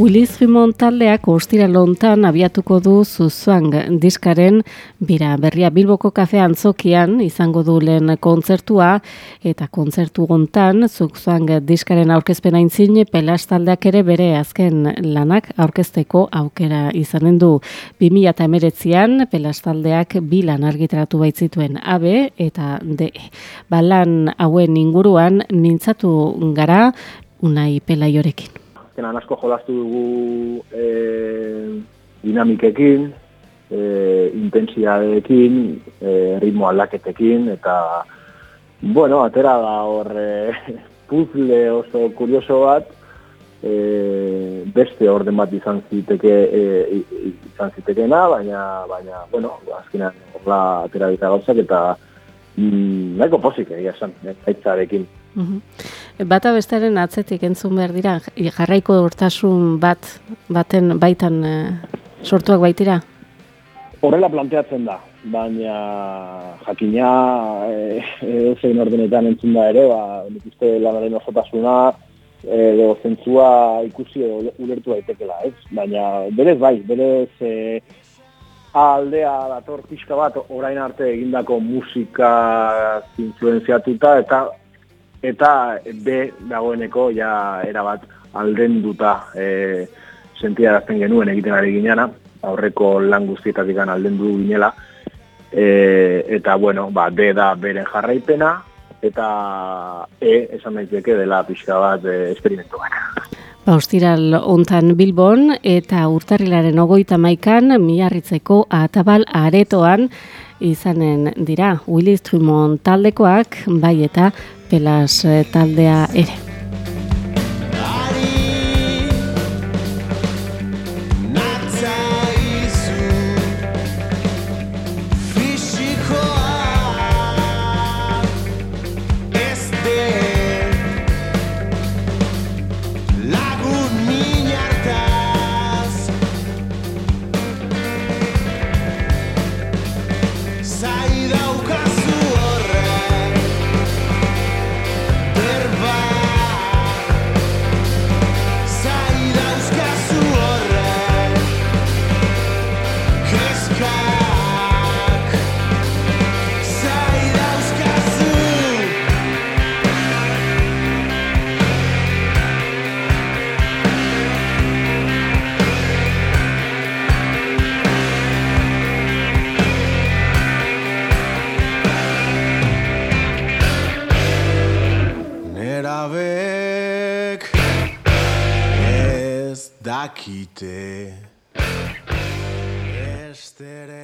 Willis Fremont taldeak ostira lontan abiatuko du Zuzang diskaren bira. Berria Bilboko kafean zokian izango du lehen kontzertua eta kontzertu gontan Zuzang diskaren aurkezpena intzin pelas taldeak ere bere azken lanak aurkezteko aukera izanen du. 2008an pelas taldeak bilan argitaratu baitzituen AB eta D. Balan hauen inguruan nintzatu gara unai pelaiorekin azkenan asko jolastu dugu e, dinamikekin, e, intensiadeekin, e, ritmo aldaketekin, eta, bueno, atera da hor e, puzle oso kurioso bat, e, beste orden bat izan ziteke e, izan zitekeena, baina, baina, bueno, azkenan horla atera dita gauzak, eta mm, nahiko pozik egia esan, aitzarekin. Bata bestaren atzetik entzun behar dira, jarraiko urtasun bat, baten baitan e, sortuak baitira? Horrela planteatzen da, baina jakina e, e, zein ordenetan entzun da ere, ba, nik uste lanaren osotasuna, edo zentzua ikusi edo ulertu daitekela, ez? Baina berez bai, berez e, aldea dator pixka bat orain arte egindako musika influenziatuta eta eta B dagoeneko ja erabat aldenduta e, sentiarazten genuen egiten ari gineana, aurreko lan guztietatik aldendu ginela, e, eta bueno, ba, D da beren jarraipena, eta E esan daiteke dela pixka bat e, esperimentu Ba, ostiral ontan Bilbon eta urtarrilaren ogoita maikan miarritzeko atabal aretoan izanen dira Willis Trumont taldekoak bai eta pelas taldea ere. É o caso. Dakite. Estera